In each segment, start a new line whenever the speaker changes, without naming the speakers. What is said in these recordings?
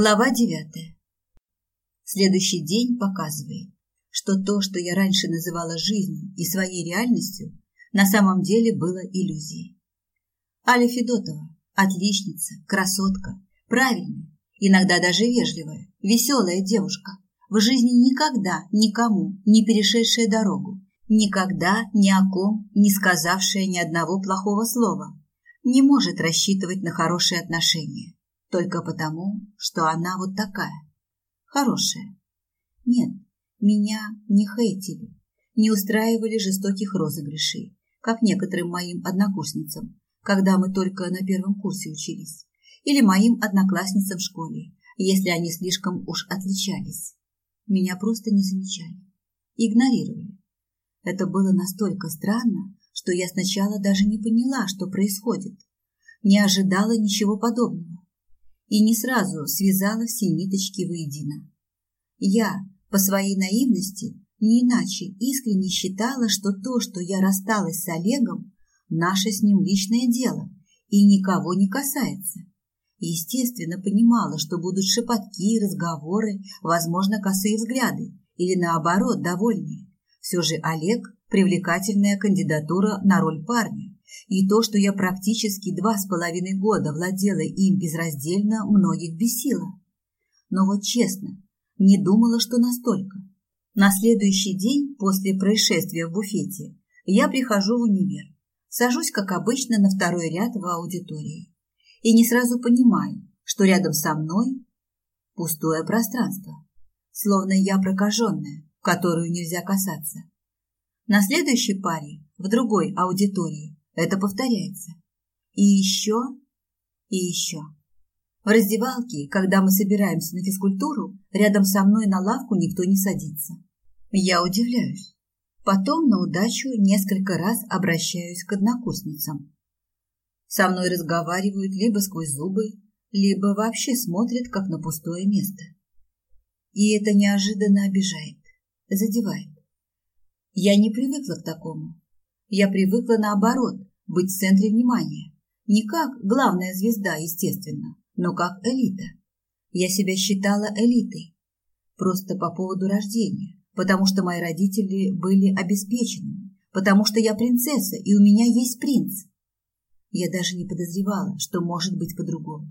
Глава девятая. Следующий день показывает, что то, что я раньше называла жизнью и своей реальностью, на самом деле было иллюзией. Аля Федотова – отличница, красотка, правильная, иногда даже вежливая, веселая девушка, в жизни никогда никому не перешедшая дорогу, никогда ни о ком не сказавшая ни одного плохого слова, не может рассчитывать на хорошие отношения только потому, что она вот такая. Хорошая. Нет, меня не хейтили, не устраивали жестоких розыгрышей, как некоторым моим однокурсницам, когда мы только на первом курсе учились, или моим одноклассницам в школе, если они слишком уж отличались. Меня просто не замечали, игнорировали. Это было настолько странно, что я сначала даже не поняла, что происходит, не ожидала ничего подобного и не сразу связала все ниточки воедино. Я, по своей наивности, не иначе искренне считала, что то, что я рассталась с Олегом, наше с ним личное дело и никого не касается. Естественно, понимала, что будут шепотки, разговоры, возможно, косые взгляды или, наоборот, довольные. Все же Олег – привлекательная кандидатура на роль парня. И то, что я практически два с половиной года владела им безраздельно, многих бесило. Но вот честно, не думала, что настолько. На следующий день после происшествия в буфете я прихожу в универ, сажусь, как обычно, на второй ряд в аудитории и не сразу понимаю, что рядом со мной пустое пространство, словно я прокаженная, которую нельзя касаться. На следующей паре, в другой аудитории, это повторяется. И еще, и еще. В раздевалке, когда мы собираемся на физкультуру, рядом со мной на лавку никто не садится. Я удивляюсь. Потом на удачу несколько раз обращаюсь к однокурсницам. Со мной разговаривают либо сквозь зубы, либо вообще смотрят, как на пустое место. И это неожиданно обижает, задевает. Я не привыкла к такому. Я привыкла наоборот, быть в центре внимания. Не как главная звезда, естественно, но как элита. Я себя считала элитой. Просто по поводу рождения, потому что мои родители были обеспеченными, потому что я принцесса и у меня есть принц. Я даже не подозревала, что может быть по-другому.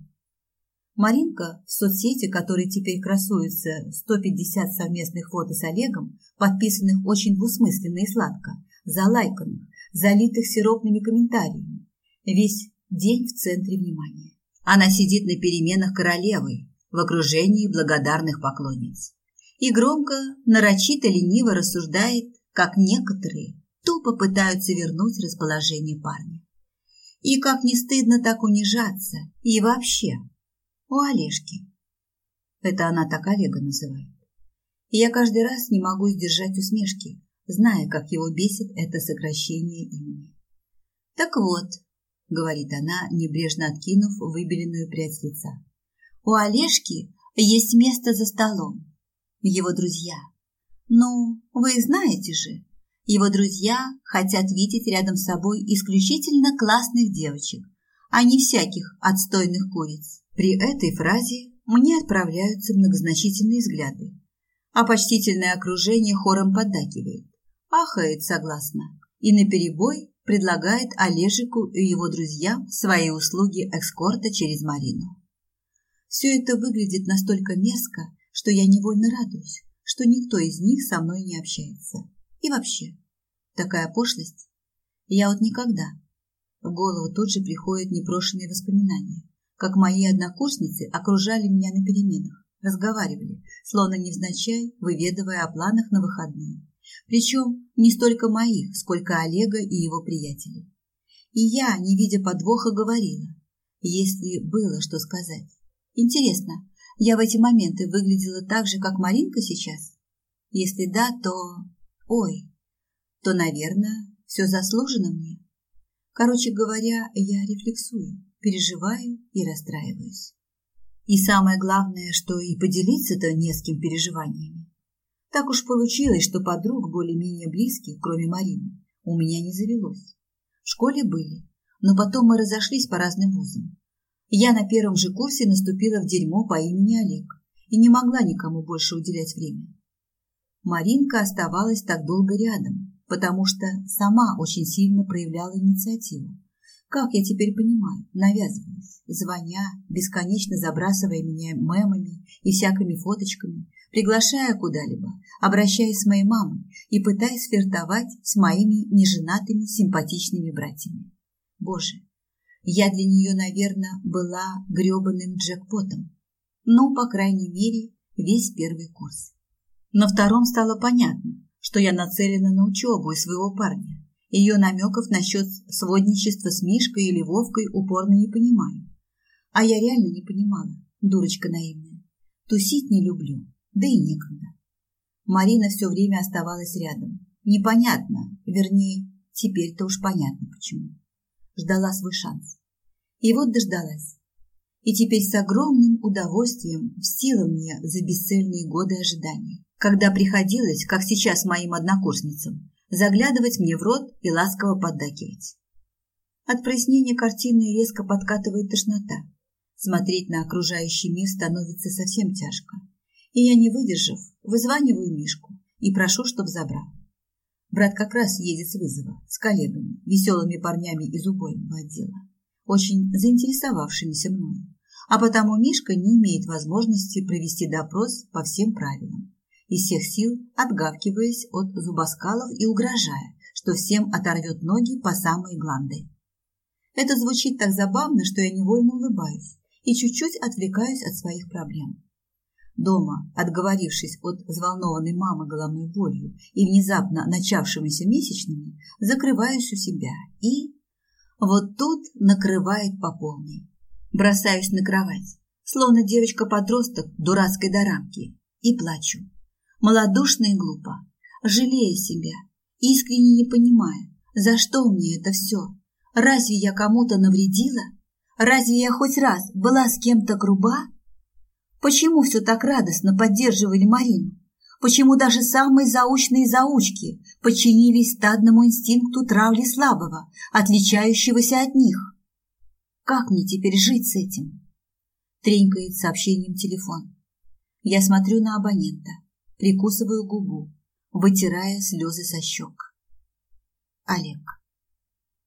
Маринка в соцсети, которой теперь красуется 150 совместных фото с Олегом, подписанных очень двусмысленно и сладко, залайканных, залитых сиропными комментариями. Весь день в центре внимания. Она сидит на переменах королевой в окружении благодарных поклонниц. И громко, нарочито лениво рассуждает, как некоторые тупо пытаются вернуть расположение парня. И как не стыдно так унижаться, и вообще, у Олежки. Это она так Олега называет. И я каждый раз не могу сдержать усмешки, зная, как его бесит это сокращение имени. «Так вот», — говорит она, небрежно откинув выбеленную прядь лица, «у Олежки есть место за столом. Его друзья. Ну, вы знаете же, его друзья хотят видеть рядом с собой исключительно классных девочек, а не всяких отстойных куриц. При этой фразе мне отправляются многозначительные взгляды, а почтительное окружение хором поддакивает ахает согласно и наперебой предлагает Олежику и его друзьям свои услуги экскорта через Марину. Все это выглядит настолько мерзко, что я невольно радуюсь, что никто из них со мной не общается. И вообще, такая пошлость. Я вот никогда. В голову тут же приходят непрошенные воспоминания, как мои однокурсницы окружали меня на переменах, разговаривали, словно невзначай, выведывая о планах на выходные причем не столько моих, сколько Олега и его приятелей. И я, не видя подвоха, говорила, если было что сказать. Интересно, я в эти моменты выглядела так же, как Маринка сейчас? Если да, то... Ой, то, наверное, все заслужено мне. Короче говоря, я рефлексую, переживаю и расстраиваюсь. И самое главное, что и поделиться-то не с кем переживаниями. Так уж получилось, что подруг более-менее близких, кроме Марины, у меня не завелось. В школе были, но потом мы разошлись по разным вузам. Я на первом же курсе наступила в дерьмо по имени Олег и не могла никому больше уделять время. Маринка оставалась так долго рядом, потому что сама очень сильно проявляла инициативу. Как я теперь понимаю, навязывалась, звоня, бесконечно забрасывая меня мемами и всякими фоточками, приглашая куда-либо, обращаясь с моей мамой и пытаясь флиртовать с моими неженатыми симпатичными братьями. Боже, я для нее, наверное, была гребаным джекпотом. Ну, по крайней мере, весь первый курс. На втором стало понятно, что я нацелена на учебу и своего парня. Ее намеков насчет сводничества с Мишкой или Вовкой упорно не понимаю. А я реально не понимала, дурочка наивная. Тусить не люблю, да и некогда. Марина все время оставалась рядом. Непонятно, вернее, теперь-то уж понятно почему. Ждала свой шанс. И вот дождалась. И теперь с огромным удовольствием встила мне за бесцельные годы ожидания, когда приходилось, как сейчас моим однокурсницам, заглядывать мне в рот и ласково поддакивать. От прояснения картины резко подкатывает тошнота. Смотреть на окружающий мир становится совсем тяжко. И я, не выдержав, вызваниваю Мишку и прошу, чтоб забрал. Брат как раз едет с вызова, с коллегами, веселыми парнями из убойного отдела, очень заинтересовавшимися мною. А потому Мишка не имеет возможности провести допрос по всем правилам, из всех сил отгавкиваясь от зубоскалов и угрожая, что всем оторвет ноги по самые гланды. Это звучит так забавно, что я невольно улыбаюсь и чуть-чуть отвлекаюсь от своих проблем. Дома, отговорившись от взволнованной мамы головной болью и внезапно начавшимися месячными, закрываюсь у себя и... Вот тут накрывает по полной. Бросаюсь на кровать, словно девочка-подросток дурацкой дорамки, и плачу малодушно и глупо, жалея себя, искренне не понимая, за что мне это все. Разве я кому-то навредила? Разве я хоть раз была с кем-то груба? Почему все так радостно поддерживали Марину? Почему даже самые заучные заучки подчинились стадному инстинкту травли слабого, отличающегося от них? Как мне теперь жить с этим? Тренькает сообщением телефон. Я смотрю на абонента прикусываю губу, вытирая слезы со щек. Олег.